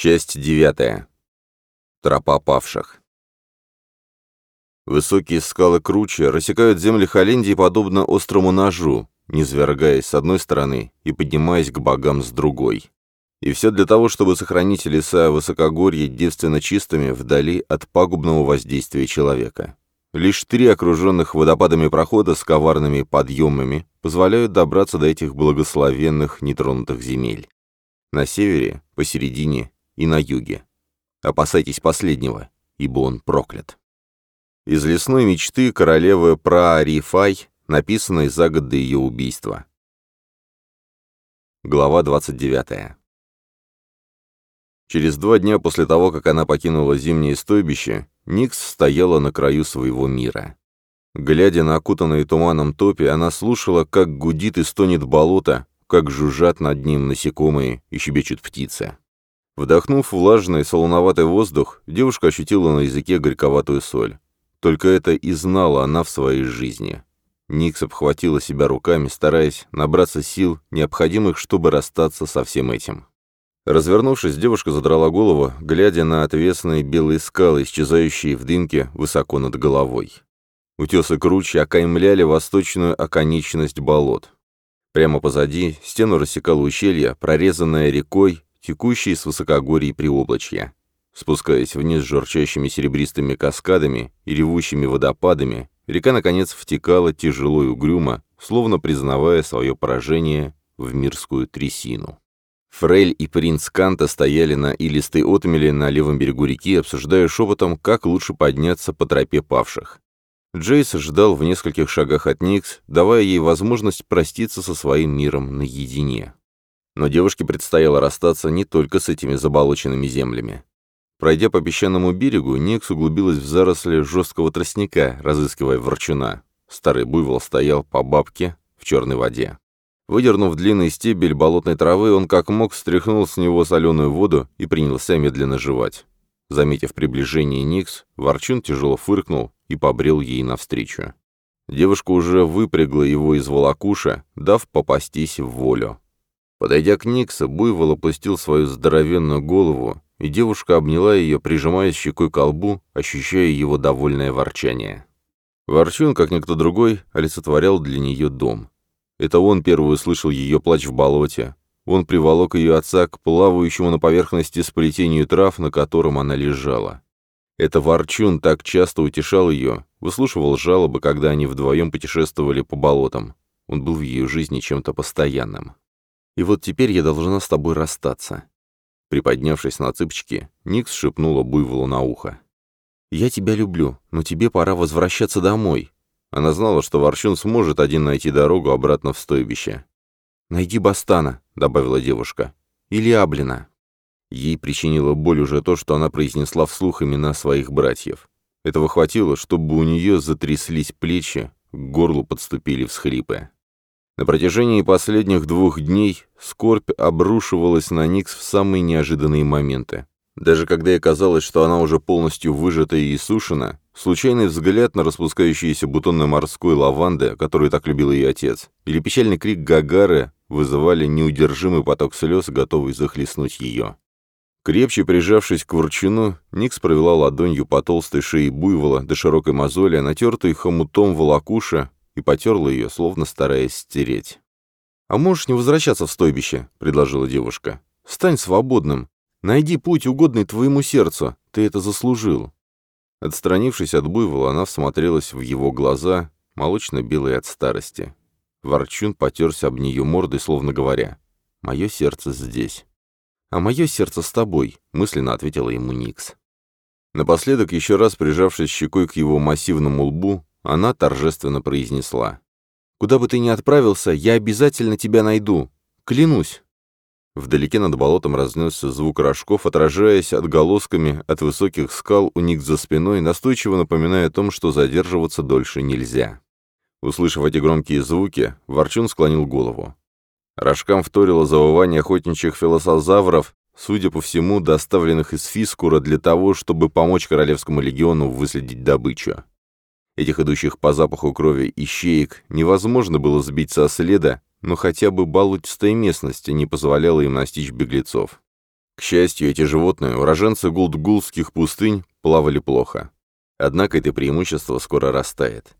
Часть девятая. Тропа павших. Высокие скалы круче рассекают земли Холлендии подобно острому ножу, низвергаясь с одной стороны и поднимаясь к богам с другой. И все для того, чтобы сохранить леса высокогорья девственно чистыми вдали от пагубного воздействия человека. Лишь три окруженных водопадами прохода с коварными подъемами позволяют добраться до этих благословенных нетронутых земель. На севере, посередине и на юге. Опасайтесь последнего, ибо он проклят. Из лесной мечты королевы Праарифай, написанной за год до ее убийства. Глава 29. Через два дня после того, как она покинула зимнее стойбище, Никс стояла на краю своего мира. Глядя на окутанные туманом топи, она слушала, как гудит и стонет болото, как жужжат над ним насекомые и щебечут птицы. Вдохнув влажный, солоноватый воздух, девушка ощутила на языке горьковатую соль. Только это и знала она в своей жизни. Никс обхватила себя руками, стараясь набраться сил, необходимых, чтобы расстаться со всем этим. Развернувшись, девушка задрала голову, глядя на отвесные белые скалы, исчезающие в дымке высоко над головой. Утесы круче окаймляли восточную оконечность болот. Прямо позади стену рассекало ущелье, прорезанное рекой, текущие с высокогорий приоблачья. Спускаясь вниз журчащими серебристыми каскадами и ревущими водопадами, река, наконец, втекала тяжело и угрюмо, словно признавая свое поражение в мирскую трясину. Фрель и принц Канта стояли на илистой отмеле на левом берегу реки, обсуждая шепотом, как лучше подняться по тропе павших. Джейс ждал в нескольких шагах от Никс, давая ей возможность проститься со своим миром наедине. Но девушке предстояло расстаться не только с этими заболоченными землями. Пройдя по песчаному берегу, Некс углубилась в заросли жесткого тростника, разыскивая ворчуна. Старый буйвол стоял по бабке в черной воде. Выдернув длинный стебель болотной травы, он как мог стряхнул с него соленую воду и принялся медленно жевать. Заметив приближение Никс, Ворчун тяжело фыркнул и побрел ей навстречу. Девушка уже выпрягла его из волокуша, дав попастись в волю. Подойдя к Никса, буйвол опустил свою здоровенную голову, и девушка обняла ее, прижимая щекой к колбу, ощущая его довольное ворчание. Ворчун, как никто другой, олицетворял для нее дом. Это он первый услышал ее плач в болоте. Он приволок ее отца к плавающему на поверхности сплетению трав, на котором она лежала. Это Ворчун так часто утешал ее, выслушивал жалобы, когда они вдвоем путешествовали по болотам. Он был в ее жизни чем-то постоянным. И вот теперь я должна с тобой расстаться». Приподнявшись на цыпочки, Никс шепнула буйволу на ухо. «Я тебя люблю, но тебе пора возвращаться домой». Она знала, что Ворчун сможет один найти дорогу обратно в стойбище. «Найди Бастана», — добавила девушка. «Или Аблина». Ей причинило боль уже то, что она произнесла вслух имена своих братьев. Этого хватило, чтобы у нее затряслись плечи, к горлу подступили всхрипы. На протяжении последних двух дней скорбь обрушивалась на Никс в самые неожиданные моменты. Даже когда ей казалось, что она уже полностью выжата и иссушена, случайный взгляд на распускающиеся бутоны морской лаванды, которую так любил ее отец, или печальный крик Гагары вызывали неудержимый поток слез, готовый захлестнуть ее. Крепче прижавшись к ворчуну, Никс провела ладонью по толстой шее буйвола до широкой мозоли, натертой хомутом волокуша, и потерла ее, словно стараясь стереть. «А можешь не возвращаться в стойбище», — предложила девушка. «Стань свободным. Найди путь, угодный твоему сердцу. Ты это заслужил». Отстранившись от буйвола, она всмотрелась в его глаза, молочно-белые от старости. Ворчун потерся об нее мордой, словно говоря, «Мое сердце здесь». «А мое сердце с тобой», — мысленно ответила ему Никс. Напоследок, еще раз прижавшись щекой к его массивному лбу, она торжественно произнесла. «Куда бы ты ни отправился, я обязательно тебя найду. Клянусь!» Вдалеке над болотом разнесся звук рожков, отражаясь отголосками от высоких скал у них за спиной, настойчиво напоминая о том, что задерживаться дольше нельзя. Услышав эти громкие звуки, Ворчун склонил голову. Рожкам вторило завывание охотничьих филосозавров, судя по всему, доставленных из Фискура для того, чтобы помочь Королевскому легиону выследить добычу. Этих идущих по запаху крови ищеек невозможно было сбить со следа, но хотя бы болотистая местность не позволяла им настичь беглецов. К счастью, эти животные, уроженцы гулдгулских пустынь, плавали плохо. Однако это преимущество скоро растает.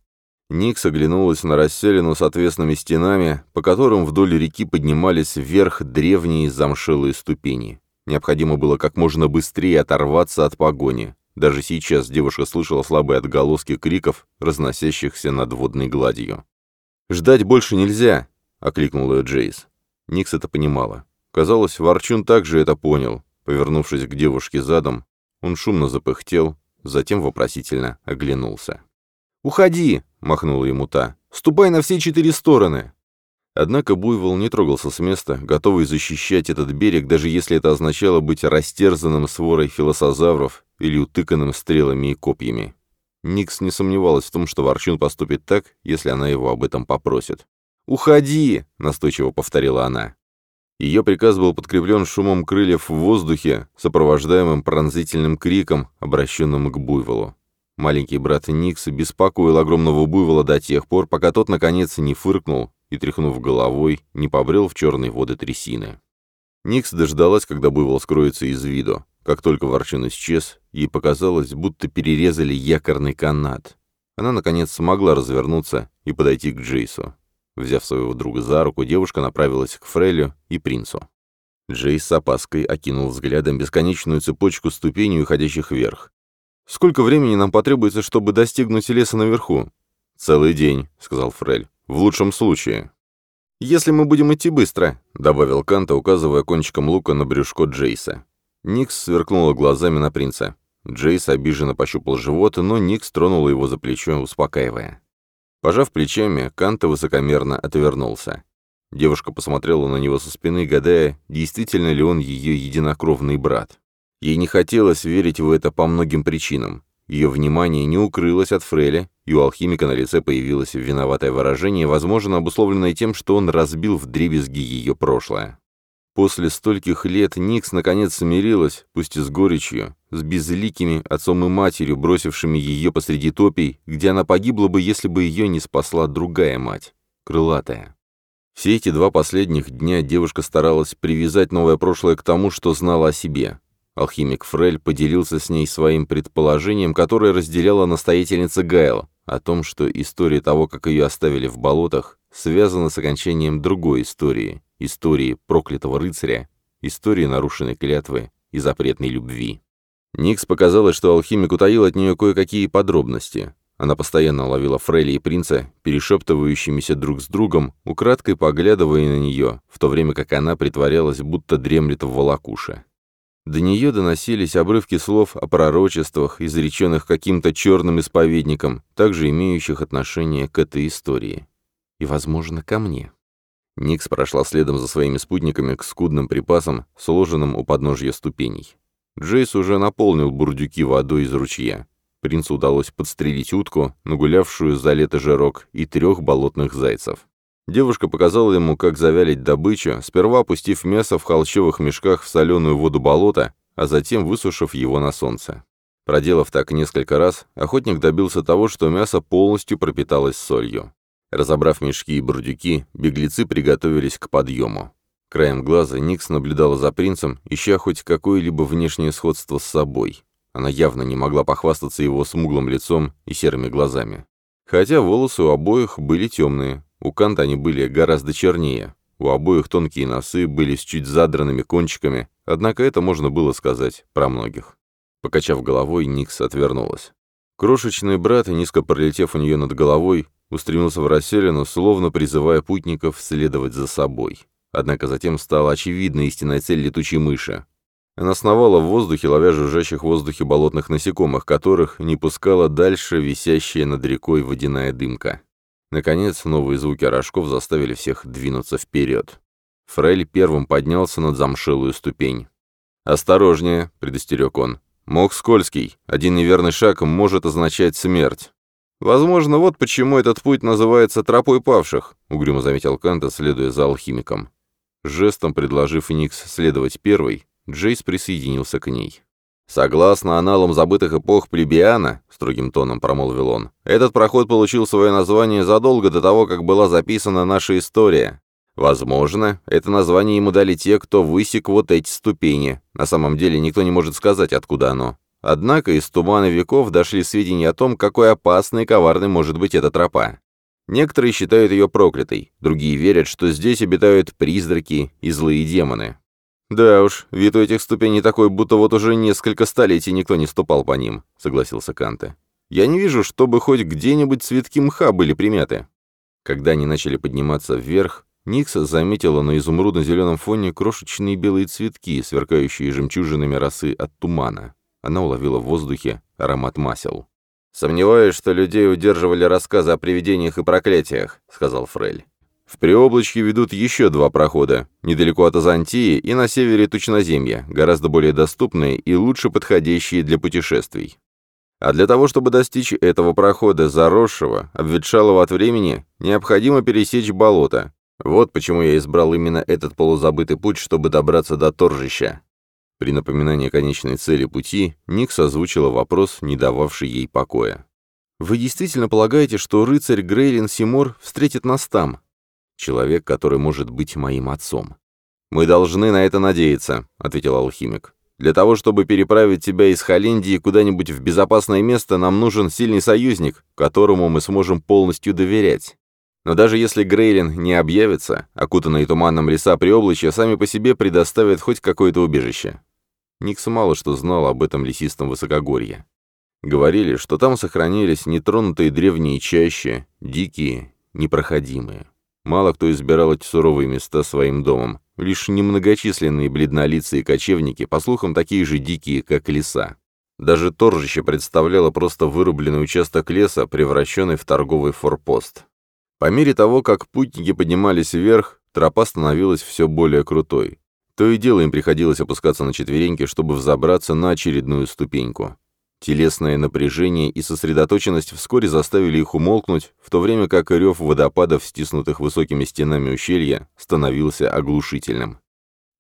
Никс оглянулась на расселину с отвесными стенами, по которым вдоль реки поднимались вверх древние замшелые ступени. Необходимо было как можно быстрее оторваться от погони. Даже сейчас девушка слышала слабые отголоски криков, разносящихся над водной гладью. «Ждать больше нельзя!» — окликнул ее Джейс. Никс это понимала. Казалось, Ворчун также это понял. Повернувшись к девушке задом, он шумно запыхтел, затем вопросительно оглянулся. «Уходи!» — махнула ему та. «Ступай на все четыре стороны!» Однако Буйвол не трогался с места, готовый защищать этот берег, даже если это означало быть растерзанным сворой филосозавров или утыканным стрелами и копьями. Никс не сомневалась в том, что Ворчун поступит так, если она его об этом попросит. «Уходи!» — настойчиво повторила она. Ее приказ был подкреплен шумом крыльев в воздухе, сопровождаемым пронзительным криком, обращенным к Буйволу. Маленький брат Никс беспокоил огромного буйвола до тех пор, пока тот, наконец, не фыркнул и, тряхнув головой, не побрел в черные воды трясины. Никс дождалась, когда буйвол скроется из виду. Как только ворчун исчез, ей показалось, будто перерезали якорный канат. Она, наконец, смогла развернуться и подойти к Джейсу. Взяв своего друга за руку, девушка направилась к Фрелю и принцу. Джейс с опаской окинул взглядом бесконечную цепочку ступеней, уходящих вверх. «Сколько времени нам потребуется, чтобы достигнуть леса наверху?» «Целый день», — сказал Фрель. В лучшем случае. «Если мы будем идти быстро», — добавил Канта, указывая кончиком лука на брюшко Джейса. Никс сверкнула глазами на принца. Джейс обиженно пощупал живот, но Никс тронула его за плечо, успокаивая. Пожав плечами, Канта высокомерно отвернулся. Девушка посмотрела на него со спины, гадая, действительно ли он ее единокровный брат. Ей не хотелось верить в это по многим причинам. Ее внимание не укрылось от Фреля, и у алхимика на лице появилось виноватое выражение, возможно, обусловленное тем, что он разбил вдребезги ее прошлое. После стольких лет Никс наконец смирилась, пусть и с горечью, с безликими отцом и матерью, бросившими ее посреди топий, где она погибла бы, если бы ее не спасла другая мать, крылатая. Все эти два последних дня девушка старалась привязать новое прошлое к тому, что знала о себе. Алхимик Фрель поделился с ней своим предположением, которое разделяла настоятельница Гайла о том, что история того, как ее оставили в болотах, связана с окончанием другой истории, истории проклятого рыцаря, истории нарушенной клятвы и запретной любви. Никс показалось, что алхимик утаил от нее кое-какие подробности. Она постоянно ловила Фрелли и принца, перешептывающимися друг с другом, украдкой поглядывая на нее, в то время как она притворялась, будто дремлет в волокуше. До нее доносились обрывки слов о пророчествах, изреченных каким-то черным исповедником, также имеющих отношение к этой истории. И, возможно, ко мне. Никс прошла следом за своими спутниками к скудным припасам, сложенным у подножья ступеней. Джейс уже наполнил бурдюки водой из ручья. Принцу удалось подстрелить утку, нагулявшую за лето жирок, и трех болотных зайцев. Девушка показала ему, как завялить добычу, сперва опустив мясо в холщовых мешках в соленую воду болота, а затем высушив его на солнце. Проделав так несколько раз, охотник добился того, что мясо полностью пропиталось солью. Разобрав мешки и бурдюки, беглецы приготовились к подъему. Краем глаза Никс наблюдала за принцем, ища хоть какое-либо внешнее сходство с собой. Она явно не могла похвастаться его смуглым лицом и серыми глазами. Хотя волосы у обоих были темные, у Канта они были гораздо чернее. У обоих тонкие носы были с чуть задранными кончиками, однако это можно было сказать про многих. Покачав головой, Никс отвернулась. Крошечный брат, низко пролетев у нее над головой, устремился в расселину, словно призывая путников следовать за собой. Однако затем стала очевидна истинная цель летучей мыши. Она сновала в воздухе, ловя жужжащих в воздухе болотных насекомых, которых не пускала дальше висящая над рекой водяная дымка. Наконец, новые звуки рожков заставили всех двинуться вперед. Фрель первым поднялся над замшилую ступень. «Осторожнее», — предостерег он. «Мог скользкий. Один неверный шаг может означать смерть». «Возможно, вот почему этот путь называется тропой павших», — угрюмо заметил Канта, следуя за алхимиком. Жестом предложив Никс следовать первой, Джейс присоединился к ней. Согласно аналам забытых эпох плебиана, строгим тоном промолвил он, этот проход получил свое название задолго до того, как была записана наша история. Возможно, это название ему дали те, кто высек вот эти ступени. На самом деле никто не может сказать, откуда оно. Однако из тумана веков дошли сведения о том, какой опасной и коварной может быть эта тропа. Некоторые считают ее проклятой, другие верят, что здесь обитают призраки и злые демоны. «Да уж, вид у этих ступеней такой, будто вот уже несколько столетий никто не ступал по ним», — согласился Канте. «Я не вижу, чтобы хоть где-нибудь цветки мха были примяты». Когда они начали подниматься вверх, Никса заметила на изумрудно-зеленом фоне крошечные белые цветки, сверкающие жемчужинами росы от тумана. Она уловила в воздухе аромат масел. «Сомневаюсь, что людей удерживали рассказы о привидениях и проклятиях», — сказал Фрель. В Приоблачье ведут еще два прохода, недалеко от Азантии и на севере Тучноземья, гораздо более доступные и лучше подходящие для путешествий. А для того, чтобы достичь этого прохода, заросшего, обветшалого от времени, необходимо пересечь болото. Вот почему я избрал именно этот полузабытый путь, чтобы добраться до торжища. При напоминании конечной цели пути Ник созвучила вопрос, не дававший ей покоя. «Вы действительно полагаете, что рыцарь Грейлин Симор встретит нас там? человек, который может быть моим отцом. «Мы должны на это надеяться», — ответил алхимик. «Для того, чтобы переправить тебя из Холландии куда-нибудь в безопасное место, нам нужен сильный союзник, которому мы сможем полностью доверять. Но даже если Грейлин не объявится, окутанные туманом леса приоблачья сами по себе предоставят хоть какое-то убежище». Никс мало что знал об этом лесистом высокогорье. Говорили, что там сохранились нетронутые древние чащи, дикие, непроходимые. Мало кто избирал эти суровые места своим домом. Лишь немногочисленные бледнолицые кочевники, по слухам, такие же дикие, как леса. Даже торжище представляло просто вырубленный участок леса, превращенный в торговый форпост. По мере того, как путники поднимались вверх, тропа становилась все более крутой. То и дело им приходилось опускаться на четвереньки, чтобы взобраться на очередную ступеньку. Телесное напряжение и сосредоточенность вскоре заставили их умолкнуть, в то время как рев водопадов, стиснутых высокими стенами ущелья, становился оглушительным.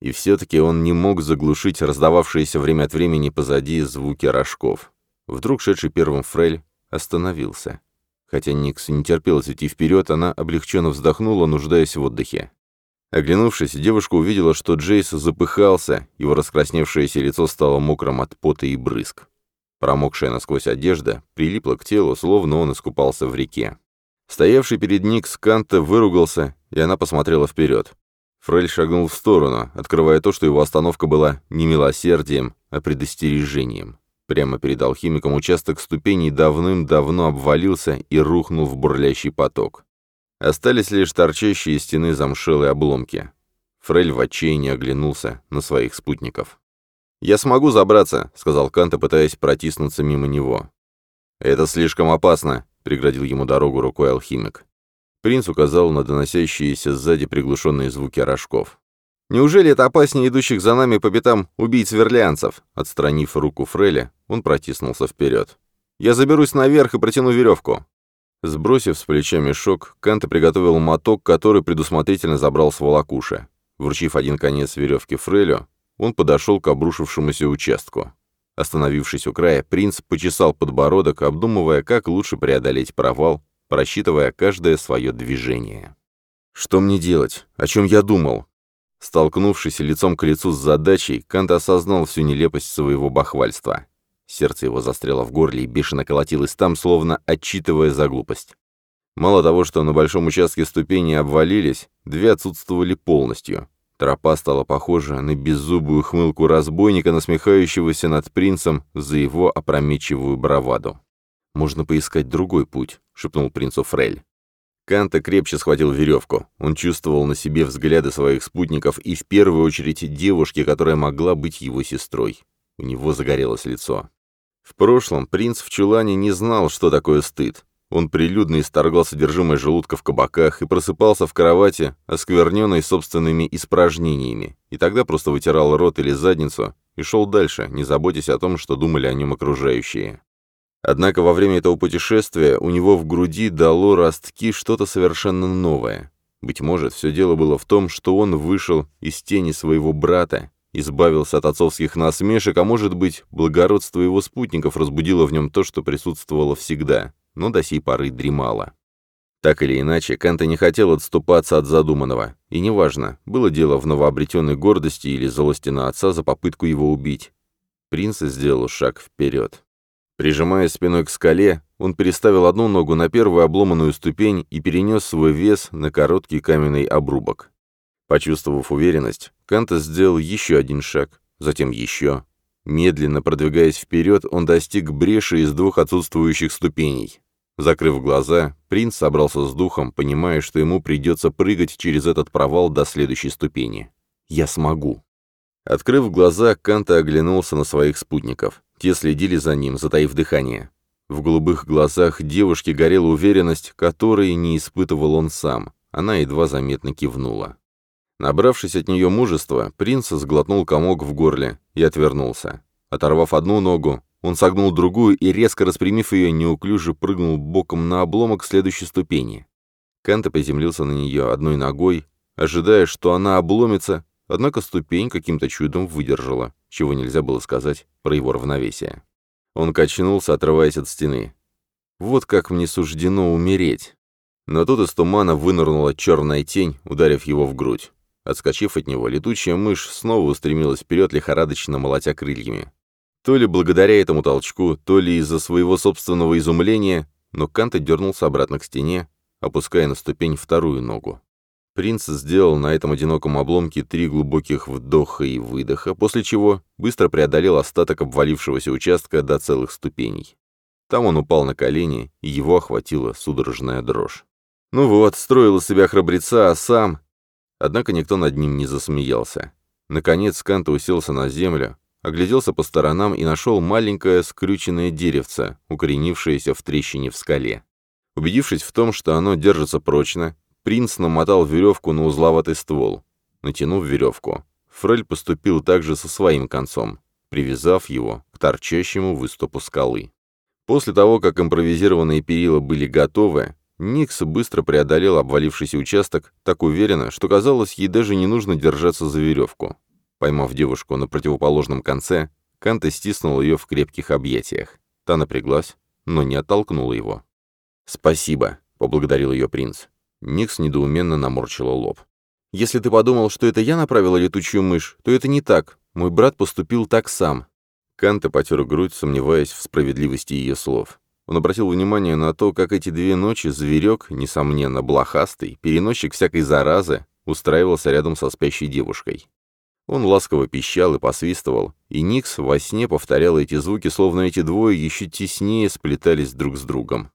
И все-таки он не мог заглушить раздававшиеся время от времени позади звуки рожков. Вдруг шедший первым Фрель остановился. Хотя Никс не терпелось идти вперед, она облегченно вздохнула, нуждаясь в отдыхе. Оглянувшись, девушка увидела, что Джейс запыхался, его раскрасневшееся лицо стало мокрым от пота и брызг. Промокшая насквозь одежда прилипла к телу, словно он искупался в реке. Стоявший перед Никс сканта выругался, и она посмотрела вперед. Фрель шагнул в сторону, открывая то, что его остановка была не милосердием, а предостережением. Прямо перед алхимиком участок ступеней давным-давно обвалился и рухнул в бурлящий поток. Остались лишь торчащие стены замшелые обломки. Фрель в отчаянии оглянулся на своих спутников. «Я смогу забраться», — сказал Канта, пытаясь протиснуться мимо него. «Это слишком опасно», — преградил ему дорогу рукой алхимик. Принц указал на доносящиеся сзади приглушенные звуки рожков. «Неужели это опаснее идущих за нами по пятам убийц-верлианцев?» Отстранив руку Фреля, он протиснулся вперед. «Я заберусь наверх и протяну веревку». Сбросив с плеча мешок, Канта приготовил моток, который предусмотрительно забрал с волокуши. Вручив один конец веревки Фрелю, он подошел к обрушившемуся участку. Остановившись у края, принц почесал подбородок, обдумывая, как лучше преодолеть провал, просчитывая каждое свое движение. «Что мне делать? О чем я думал?» Столкнувшись лицом к лицу с задачей, Кант осознал всю нелепость своего бахвальства. Сердце его застряло в горле и бешено колотилось там, словно отчитывая за глупость. Мало того, что на большом участке ступени обвалились, две отсутствовали полностью. Тропа стала похожа на беззубую хмылку разбойника, насмехающегося над принцем за его опрометчивую браваду. «Можно поискать другой путь», — шепнул принцу Фрель. Канта крепче схватил веревку. Он чувствовал на себе взгляды своих спутников и в первую очередь девушки, которая могла быть его сестрой. У него загорелось лицо. В прошлом принц в чулане не знал, что такое стыд. Он прилюдно исторгал содержимое желудка в кабаках и просыпался в кровати, оскверненной собственными испражнениями, и тогда просто вытирал рот или задницу и шел дальше, не заботясь о том, что думали о нем окружающие. Однако во время этого путешествия у него в груди дало ростки что-то совершенно новое. Быть может, все дело было в том, что он вышел из тени своего брата, избавился от отцовских насмешек, а может быть, благородство его спутников разбудило в нем то, что присутствовало всегда но до сей поры дремала. Так или иначе, Канта не хотел отступаться от задуманного, и неважно, было дело в новообретенной гордости или злости на отца за попытку его убить. Принц сделал шаг вперед. Прижимая спиной к скале, он переставил одну ногу на первую обломанную ступень и перенес свой вес на короткий каменный обрубок. Почувствовав уверенность, Канта сделал еще один шаг, затем еще. Медленно продвигаясь вперед, он достиг бреши из двух отсутствующих ступеней. Закрыв глаза, принц собрался с духом, понимая, что ему придется прыгать через этот провал до следующей ступени. «Я смогу!» Открыв глаза, Канта оглянулся на своих спутников. Те следили за ним, затаив дыхание. В голубых глазах девушки горела уверенность, которой не испытывал он сам. Она едва заметно кивнула. Набравшись от нее мужества, принц сглотнул комок в горле и отвернулся. Оторвав одну ногу, он согнул другую и, резко распрямив ее, неуклюже прыгнул боком на обломок следующей ступени. Канта приземлился на нее одной ногой, ожидая, что она обломится, однако ступень каким-то чудом выдержала, чего нельзя было сказать про его равновесие. Он качнулся, отрываясь от стены. «Вот как мне суждено умереть!» Но тут из тумана вынырнула черная тень, ударив его в грудь. Отскочив от него, летучая мышь снова устремилась вперед, лихорадочно молотя крыльями. То ли благодаря этому толчку, то ли из-за своего собственного изумления, но Канта дернулся обратно к стене, опуская на ступень вторую ногу. Принц сделал на этом одиноком обломке три глубоких вдоха и выдоха, после чего быстро преодолел остаток обвалившегося участка до целых ступеней. Там он упал на колени, и его охватила судорожная дрожь. Ну вот, строил из себя храбреца, а сам... Однако никто над ним не засмеялся. Наконец Канта уселся на землю, Огляделся по сторонам и нашел маленькое скрюченное деревце, укоренившееся в трещине в скале. Убедившись в том, что оно держится прочно, принц намотал веревку на узловатый ствол. Натянув веревку, Фрель поступил также со своим концом, привязав его к торчащему выступу скалы. После того, как импровизированные перила были готовы, Никс быстро преодолел обвалившийся участок так уверенно, что казалось, ей даже не нужно держаться за веревку. Поймав девушку на противоположном конце, Канте стиснул ее в крепких объятиях. Та напряглась, но не оттолкнула его. «Спасибо», — поблагодарил ее принц. Никс недоуменно наморщила лоб. «Если ты подумал, что это я направила летучую мышь, то это не так. Мой брат поступил так сам». Канте потер грудь, сомневаясь в справедливости ее слов. Он обратил внимание на то, как эти две ночи зверек, несомненно, блохастый, переносчик всякой заразы, устраивался рядом со спящей девушкой. Он ласково пищал и посвистывал, и Никс во сне повторял эти звуки, словно эти двое еще теснее сплетались друг с другом.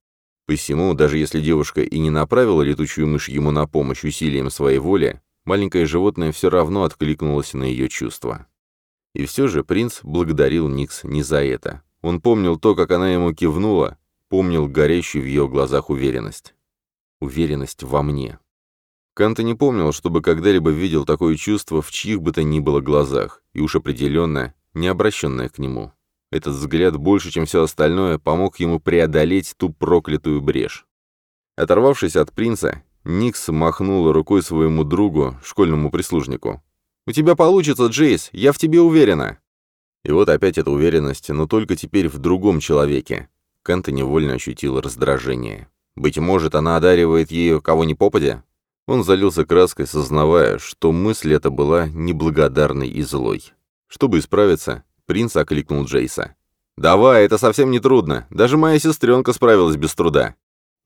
Посему, даже если девушка и не направила летучую мышь ему на помощь усилием своей воли, маленькое животное все равно откликнулось на ее чувства. И все же принц благодарил Никс не за это. Он помнил то, как она ему кивнула, помнил горящую в ее глазах уверенность. «Уверенность во мне», Канта не помнил, чтобы когда-либо видел такое чувство в чьих бы то ни было глазах, и уж определенно не обращенное к нему. Этот взгляд больше, чем все остальное, помог ему преодолеть ту проклятую брешь. Оторвавшись от принца, Никс махнул рукой своему другу, школьному прислужнику. «У тебя получится, Джейс, я в тебе уверена!» И вот опять эта уверенность, но только теперь в другом человеке. Канта невольно ощутил раздражение. Быть может, она одаривает ею кого ни попадя? Он залился краской, сознавая, что мысль эта была неблагодарной и злой. Чтобы исправиться, принц окликнул Джейса. «Давай, это совсем не трудно. Даже моя сестренка справилась без труда».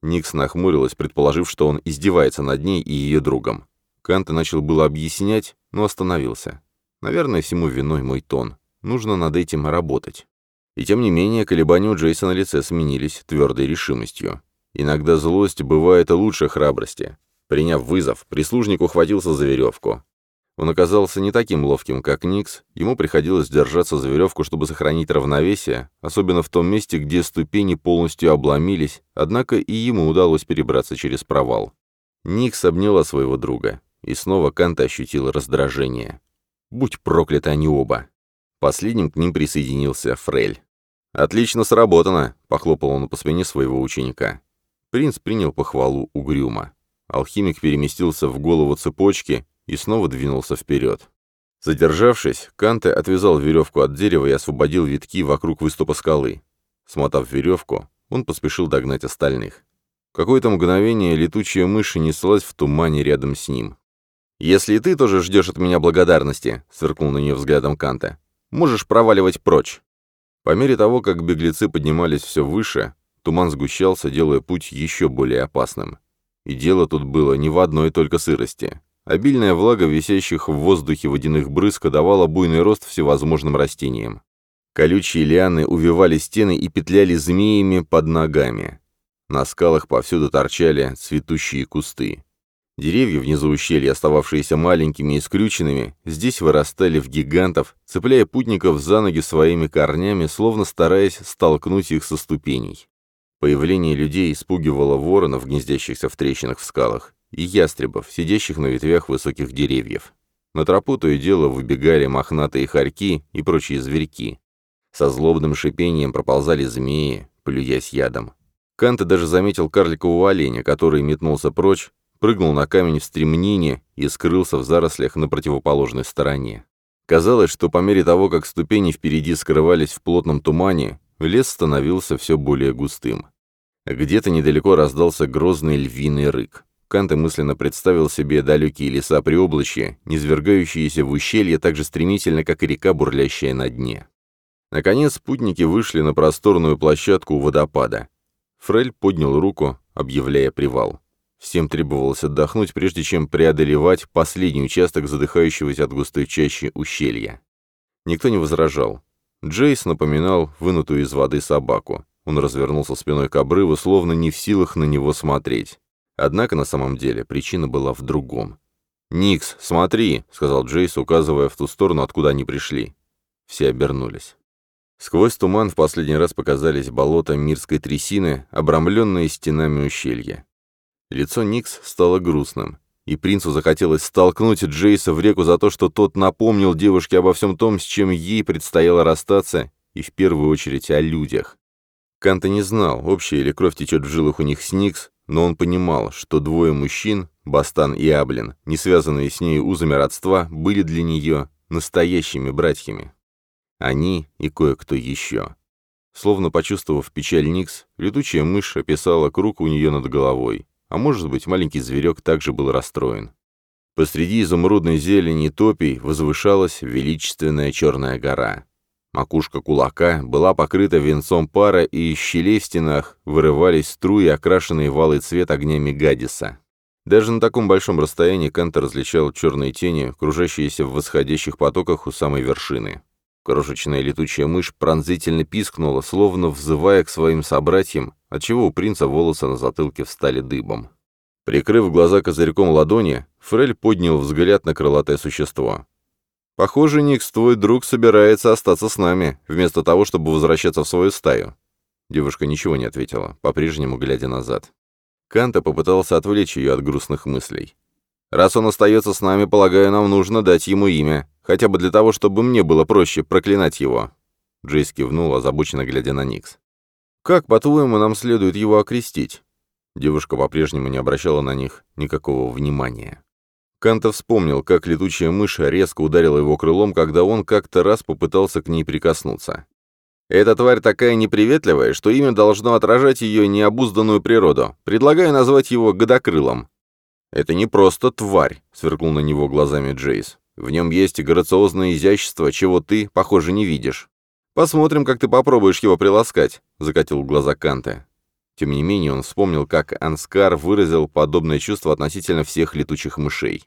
Никс нахмурилась, предположив, что он издевается над ней и ее другом. Канта начал было объяснять, но остановился. «Наверное, всему виной мой тон. Нужно над этим работать». И тем не менее, колебания у Джейса на лице сменились твердой решимостью. Иногда злость бывает лучше храбрости. Приняв вызов, прислужник ухватился за веревку. Он оказался не таким ловким, как Никс, ему приходилось держаться за веревку, чтобы сохранить равновесие, особенно в том месте, где ступени полностью обломились, однако и ему удалось перебраться через провал. Никс обняла своего друга, и снова Канта ощутила раздражение. «Будь прокляты они оба!» Последним к ним присоединился Фрель. «Отлично сработано!» — похлопал он по спине своего ученика. Принц принял похвалу угрюмо. Алхимик переместился в голову цепочки и снова двинулся вперед. Задержавшись, Канте отвязал веревку от дерева и освободил витки вокруг выступа скалы. Смотав веревку, он поспешил догнать остальных. Какое-то мгновение летучая мышь неслась в тумане рядом с ним. «Если и ты тоже ждешь от меня благодарности», — сверкнул на нее взглядом Канте, — «можешь проваливать прочь». По мере того, как беглецы поднимались все выше, туман сгущался, делая путь еще более опасным. И дело тут было не в одной только сырости. Обильная влага висящих в воздухе водяных брызг давала буйный рост всевозможным растениям. Колючие лианы увивали стены и петляли змеями под ногами. На скалах повсюду торчали цветущие кусты. Деревья внизу ущелья, остававшиеся маленькими и скрюченными, здесь вырастали в гигантов, цепляя путников за ноги своими корнями, словно стараясь столкнуть их со ступеней. Появление людей испугивало воронов, гнездящихся в трещинах в скалах, и ястребов, сидящих на ветвях высоких деревьев. На тропу то и дело выбегали мохнатые хорьки и прочие зверьки. Со злобным шипением проползали змеи, плюясь ядом. Канта даже заметил карликового оленя, который метнулся прочь, прыгнул на камень в стремнине и скрылся в зарослях на противоположной стороне. Казалось, что по мере того, как ступени впереди скрывались в плотном тумане, Лес становился все более густым. Где-то недалеко раздался грозный львиный рык. Канте мысленно представил себе далекие леса приоблачья, низвергающиеся в ущелье так же стремительно, как и река, бурлящая на дне. Наконец путники вышли на просторную площадку у водопада. Фрель поднял руку, объявляя привал. Всем требовалось отдохнуть, прежде чем преодолевать последний участок задыхающегося от густой чащи ущелья. Никто не возражал. Джейс напоминал вынутую из воды собаку. Он развернулся спиной к обрыву, словно не в силах на него смотреть. Однако на самом деле причина была в другом. «Никс, смотри!» — сказал Джейс, указывая в ту сторону, откуда они пришли. Все обернулись. Сквозь туман в последний раз показались болота мирской трясины, обрамленные стенами ущелья. Лицо Никс стало грустным и принцу захотелось столкнуть Джейса в реку за то, что тот напомнил девушке обо всем том, с чем ей предстояло расстаться, и в первую очередь о людях. Канта не знал, общая ли кровь течет в жилах у них с Никс, но он понимал, что двое мужчин, Бастан и Аблин, не связанные с ней узами родства, были для нее настоящими братьями. Они и кое-кто еще. Словно почувствовав печаль Никс, летучая мышь описала круг у нее над головой, а может быть, маленький зверек также был расстроен. Посреди изумрудной зелени топий возвышалась величественная черная гора. Макушка кулака была покрыта венцом пара, и из щелей в стенах вырывались струи, окрашенные в алый цвет огнями Гадиса. Даже на таком большом расстоянии Кент различал черные тени, кружащиеся в восходящих потоках у самой вершины. Крошечная летучая мышь пронзительно пискнула, словно взывая к своим собратьям, отчего у принца волосы на затылке встали дыбом. Прикрыв глаза козырьком ладони, Фрель поднял взгляд на крылатое существо. «Похоже, Никс, твой друг собирается остаться с нами, вместо того, чтобы возвращаться в свою стаю». Девушка ничего не ответила, по-прежнему глядя назад. Канта попытался отвлечь ее от грустных мыслей. «Раз он остается с нами, полагаю, нам нужно дать ему имя. Хотя бы для того, чтобы мне было проще проклинать его». Джейс кивнул, озабоченно глядя на Никс. «Как, по-твоему, нам следует его окрестить?» Девушка по-прежнему не обращала на них никакого внимания. Канта вспомнил, как летучая мышь резко ударила его крылом, когда он как-то раз попытался к ней прикоснуться. «Эта тварь такая неприветливая, что имя должно отражать ее необузданную природу. Предлагаю назвать его Годокрылом». «Это не просто тварь», — сверкнул на него глазами Джейс. В нем есть грациозное изящество, чего ты, похоже, не видишь. Посмотрим, как ты попробуешь его приласкать», — закатил глаза Канте. Тем не менее, он вспомнил, как Анскар выразил подобное чувство относительно всех летучих мышей.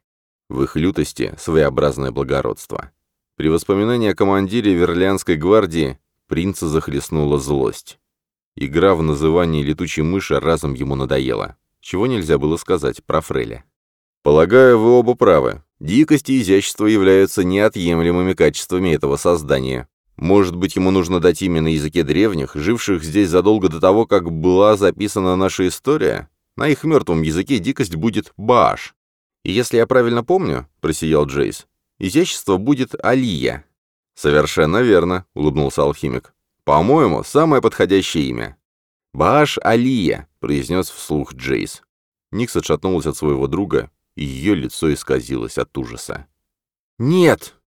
В их лютости своеобразное благородство. При воспоминании о командире Верлианской гвардии принца захлестнула злость. Игра в называние летучей мыши разом ему надоела. Чего нельзя было сказать про Фреля. Полагаю, вы оба правы. Дикость и изящество являются неотъемлемыми качествами этого создания. Может быть, ему нужно дать имя на языке древних, живших здесь задолго до того, как была записана наша история? На их мертвом языке дикость будет «бааш». «И если я правильно помню», — просиял Джейс, — «изящество будет «алия». «Совершенно верно», — улыбнулся алхимик. «По-моему, самое подходящее имя». «Бааш Алия», — произнес вслух Джейс. Никс отшатнулась от своего друга, ее лицо исказилось от ужаса. «Нет!»